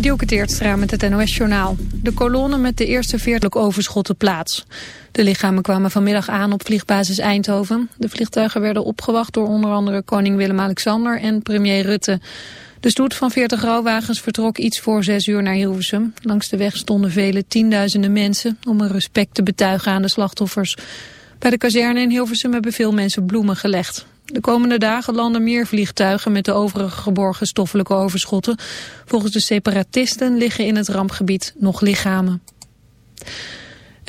Dielke Teertstra met het NOS-journaal. De kolonne met de eerste veertelijk overschotten plaats. De lichamen kwamen vanmiddag aan op vliegbasis Eindhoven. De vliegtuigen werden opgewacht door onder andere koning Willem-Alexander en premier Rutte. De stoet van 40 rouwwagens vertrok iets voor zes uur naar Hilversum. Langs de weg stonden vele tienduizenden mensen om een respect te betuigen aan de slachtoffers. Bij de kazerne in Hilversum hebben veel mensen bloemen gelegd. De komende dagen landen meer vliegtuigen met de overige geborgen stoffelijke overschotten. Volgens de separatisten liggen in het rampgebied nog lichamen.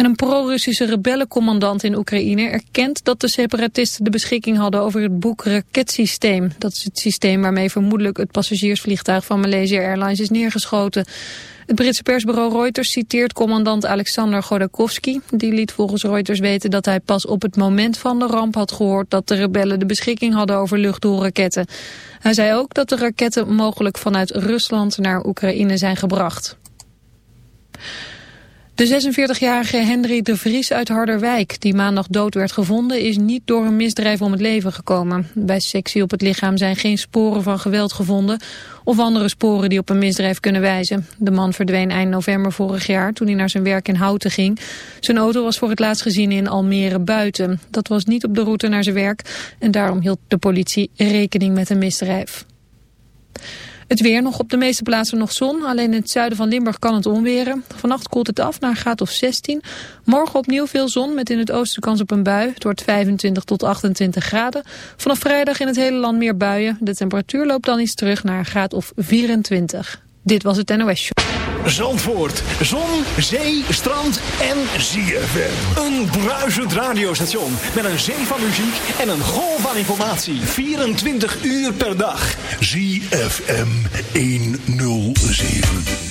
En een pro-Russische rebellencommandant in Oekraïne erkent dat de separatisten de beschikking hadden over het boek raketsysteem. Dat is het systeem waarmee vermoedelijk het passagiersvliegtuig van Malaysia Airlines is neergeschoten. Het Britse persbureau Reuters citeert commandant Alexander Godakowski. Die liet volgens Reuters weten dat hij pas op het moment van de ramp had gehoord dat de rebellen de beschikking hadden over luchtdoelraketten. Hij zei ook dat de raketten mogelijk vanuit Rusland naar Oekraïne zijn gebracht. De 46-jarige Henry de Vries uit Harderwijk, die maandag dood werd gevonden, is niet door een misdrijf om het leven gekomen. Bij sectie op het lichaam zijn geen sporen van geweld gevonden of andere sporen die op een misdrijf kunnen wijzen. De man verdween eind november vorig jaar toen hij naar zijn werk in Houten ging. Zijn auto was voor het laatst gezien in Almere buiten. Dat was niet op de route naar zijn werk en daarom hield de politie rekening met een misdrijf. Het weer nog op de meeste plaatsen nog zon. Alleen in het zuiden van Limburg kan het onweren. Vannacht koelt het af naar graad of 16. Morgen opnieuw veel zon met in het oosten kans op een bui. Het wordt 25 tot 28 graden. Vanaf vrijdag in het hele land meer buien. De temperatuur loopt dan iets terug naar graad of 24. Dit was het NOS Show. Zandvoort. Zon, zee, strand en ZFM. Een bruisend radiostation met een zee van muziek en een golf van informatie. 24 uur per dag. ZFM 107.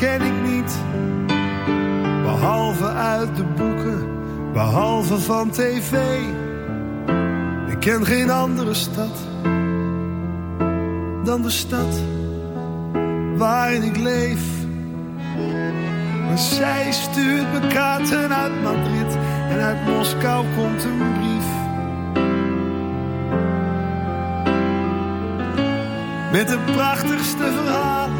Ken ik niet, behalve uit de boeken, behalve van tv. Ik ken geen andere stad dan de stad waarin ik leef. Maar zij stuurt me kaarten uit Madrid en uit Moskou komt een brief. Met de prachtigste verhalen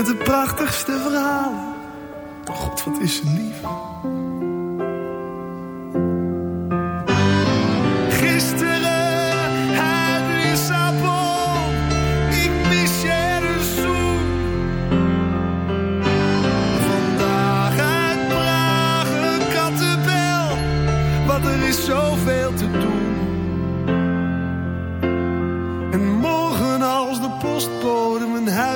Met de prachtigste verhalen. God, wat is ze lief.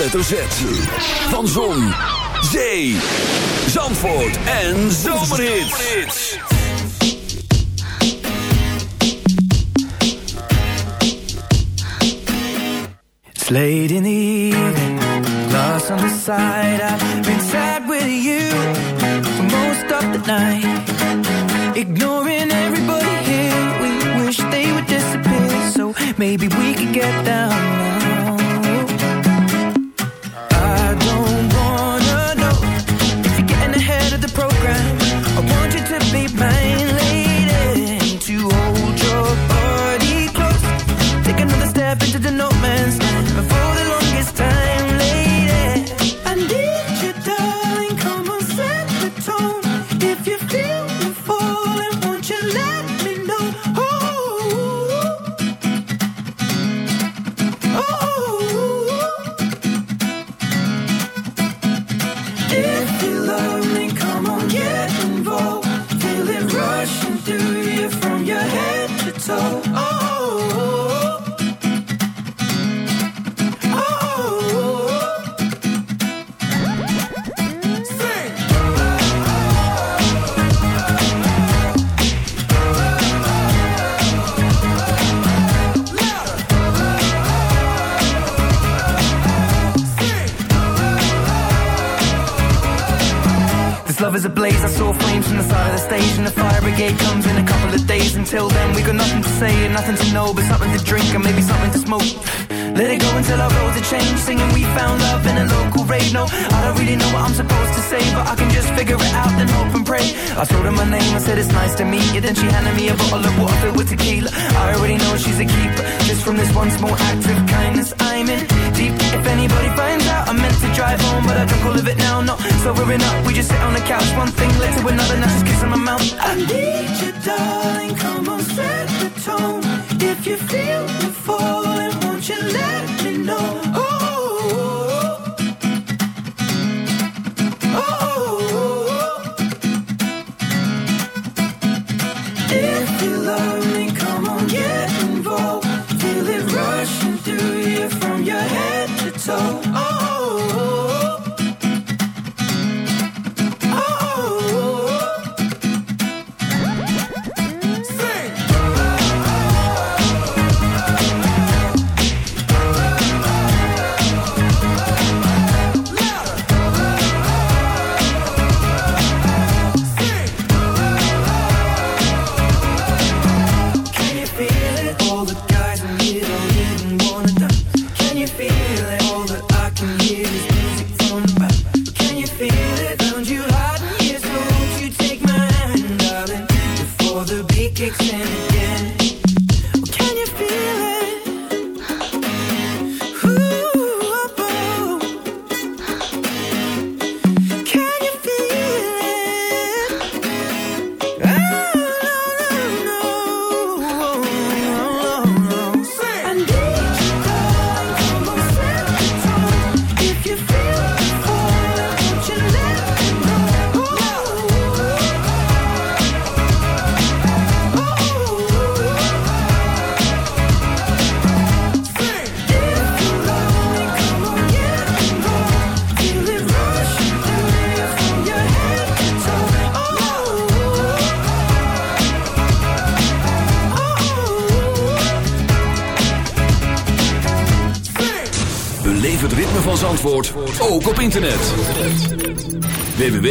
Hoofdletter Z. Van Zon, Zee, Zandvoort en Zomerhits. It's late in the evening, lost on the side.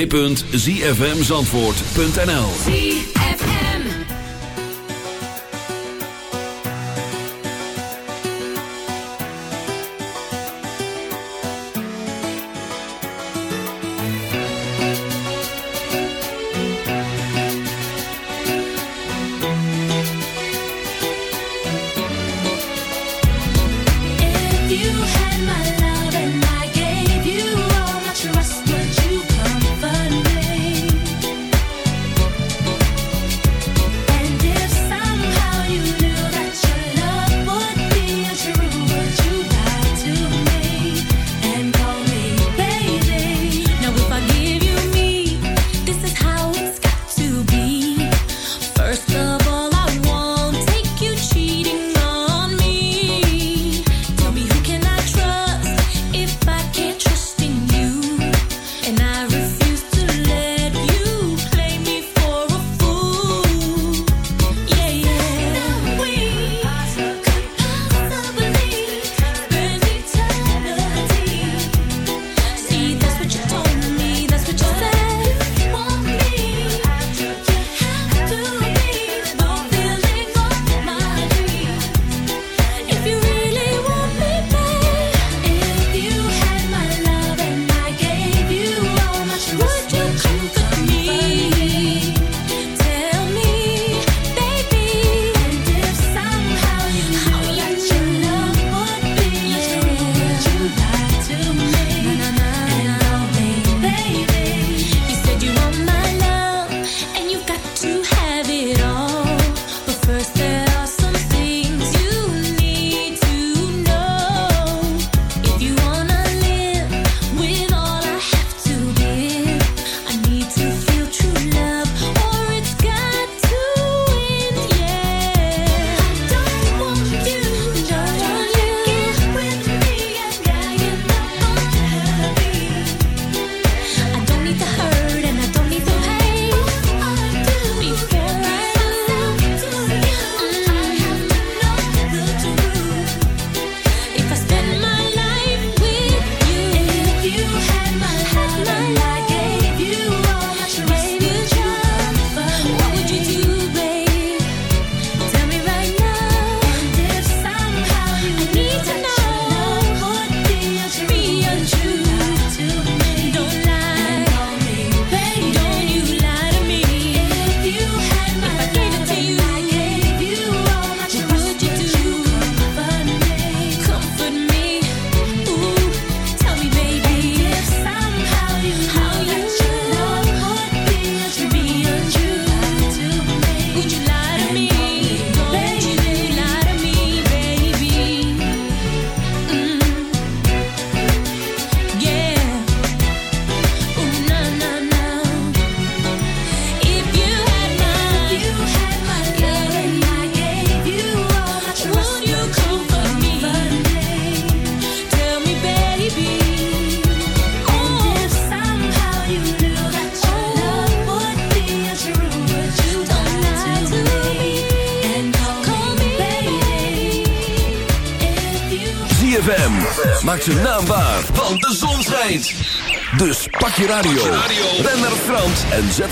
www.zfmzandvoort.nl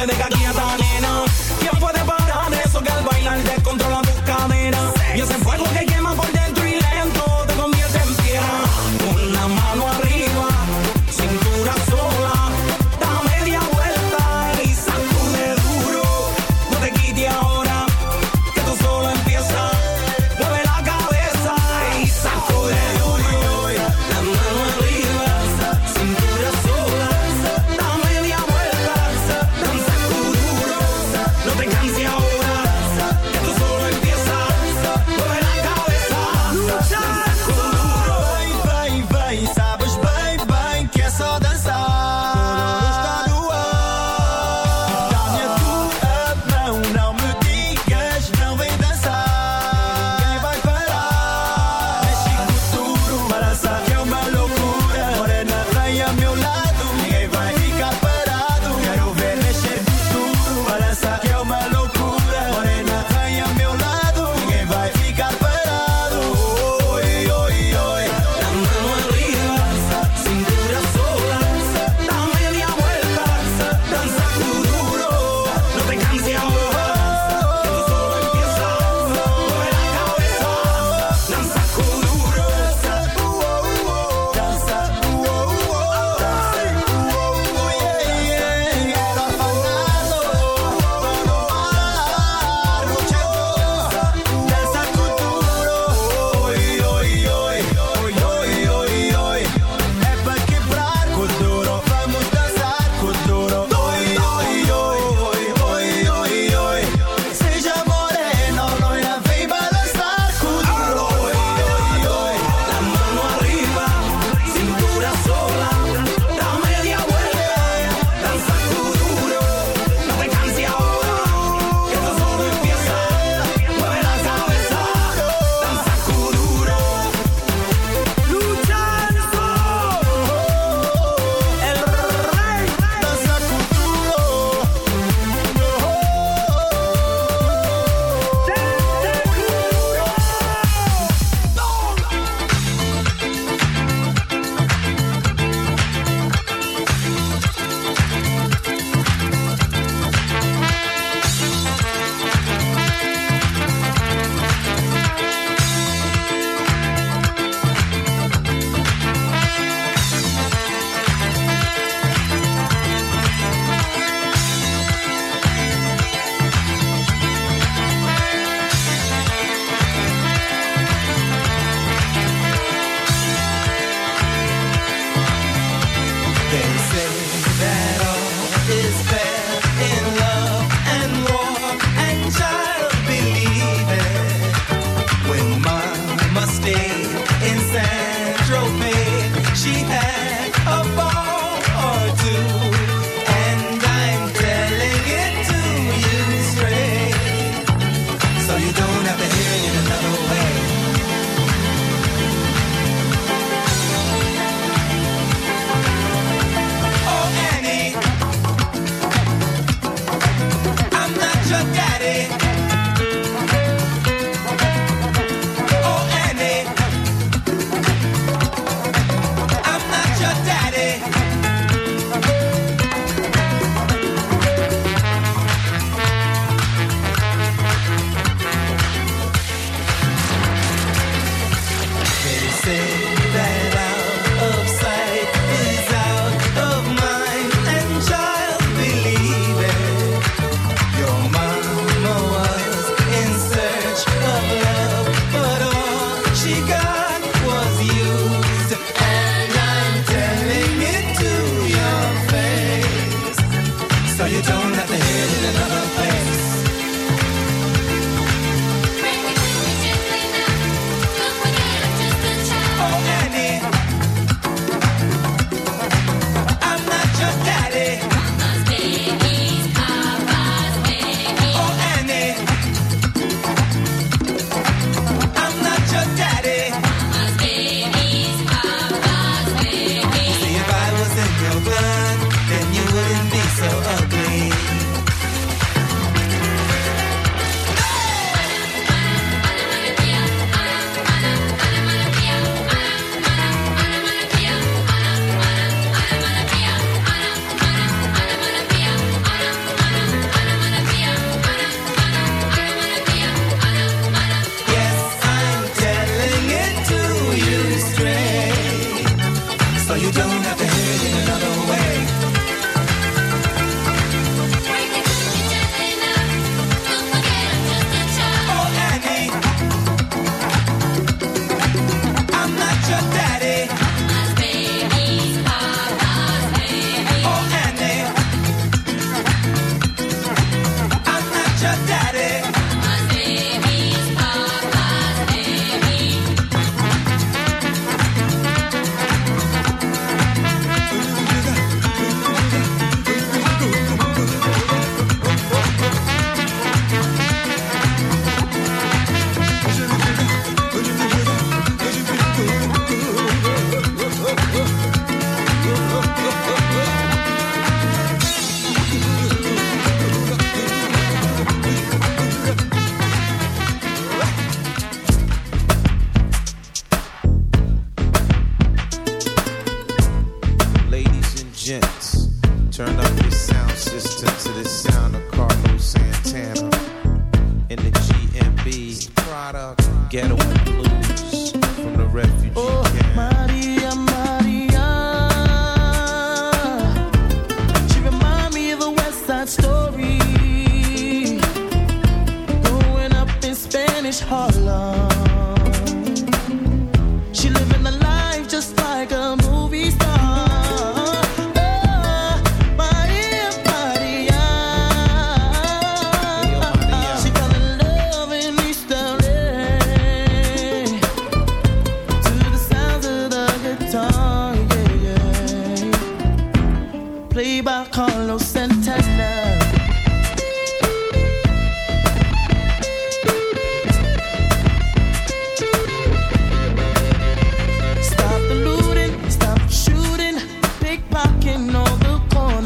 te negas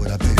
what I've been